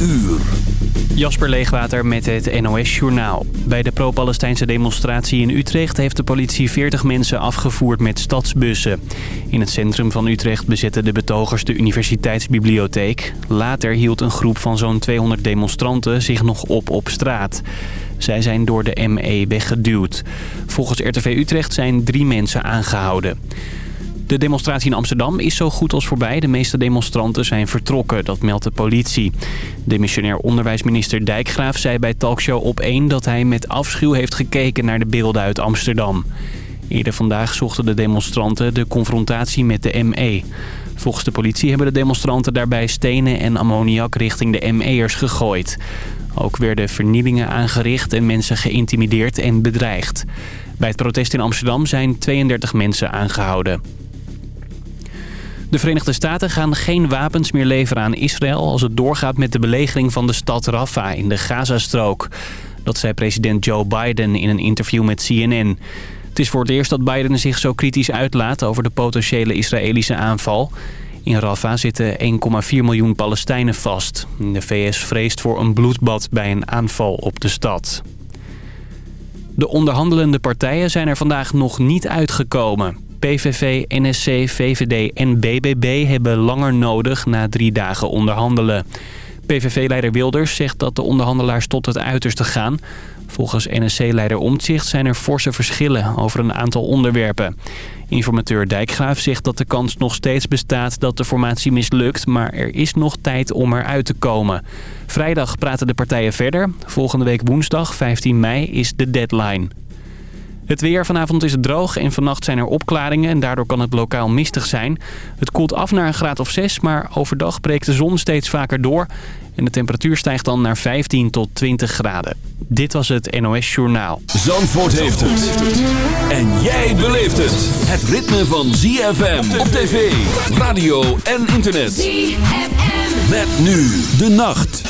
uur. Jasper Leegwater met het NOS Journaal. Bij de pro-Palestijnse demonstratie in Utrecht heeft de politie 40 mensen afgevoerd met stadsbussen. In het centrum van Utrecht bezetten de betogers de universiteitsbibliotheek. Later hield een groep van zo'n 200 demonstranten zich nog op op straat. Zij zijn door de ME weggeduwd. Volgens RTV Utrecht zijn drie mensen aangehouden. De demonstratie in Amsterdam is zo goed als voorbij. De meeste demonstranten zijn vertrokken, dat meldt de politie. Demissionair onderwijsminister Dijkgraaf zei bij talkshow op 1 dat hij met afschuw heeft gekeken naar de beelden uit Amsterdam. Eerder vandaag zochten de demonstranten de confrontatie met de ME. Volgens de politie hebben de demonstranten daarbij stenen en ammoniak richting de ME'ers gegooid. Ook werden vernielingen aangericht en mensen geïntimideerd en bedreigd. Bij het protest in Amsterdam zijn 32 mensen aangehouden. De Verenigde Staten gaan geen wapens meer leveren aan Israël... als het doorgaat met de belegering van de stad Rafah in de Gazastrook. Dat zei president Joe Biden in een interview met CNN. Het is voor het eerst dat Biden zich zo kritisch uitlaat... over de potentiële Israëlische aanval. In Rafah zitten 1,4 miljoen Palestijnen vast. De VS vreest voor een bloedbad bij een aanval op de stad. De onderhandelende partijen zijn er vandaag nog niet uitgekomen. PVV, NSC, VVD en BBB hebben langer nodig na drie dagen onderhandelen. PVV-leider Wilders zegt dat de onderhandelaars tot het uiterste gaan. Volgens NSC-leider Omtzigt zijn er forse verschillen over een aantal onderwerpen. Informateur Dijkgraaf zegt dat de kans nog steeds bestaat dat de formatie mislukt... maar er is nog tijd om eruit te komen. Vrijdag praten de partijen verder. Volgende week woensdag, 15 mei, is de deadline. Het weer vanavond is het droog en vannacht zijn er opklaringen en daardoor kan het lokaal mistig zijn. Het koelt af naar een graad of 6, maar overdag breekt de zon steeds vaker door. En de temperatuur stijgt dan naar 15 tot 20 graden. Dit was het NOS Journaal. Zandvoort heeft het. En jij beleeft het. Het ritme van ZFM op tv, radio en internet. ZFM. Met nu de nacht.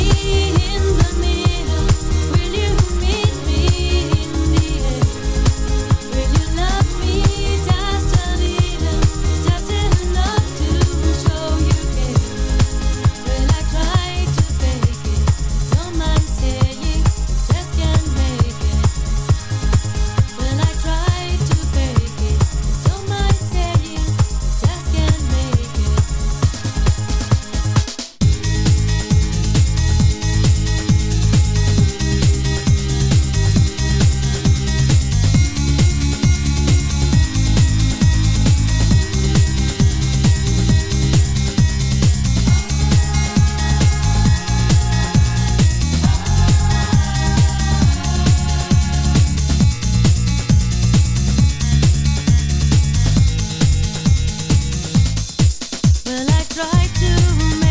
Will I try to make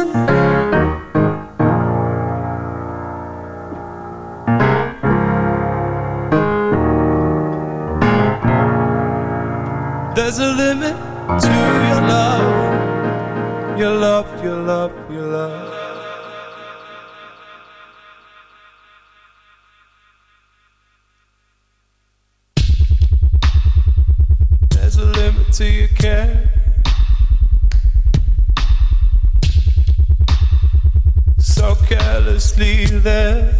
There's a limit to your love, your love, your love. there.